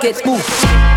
just get spooked.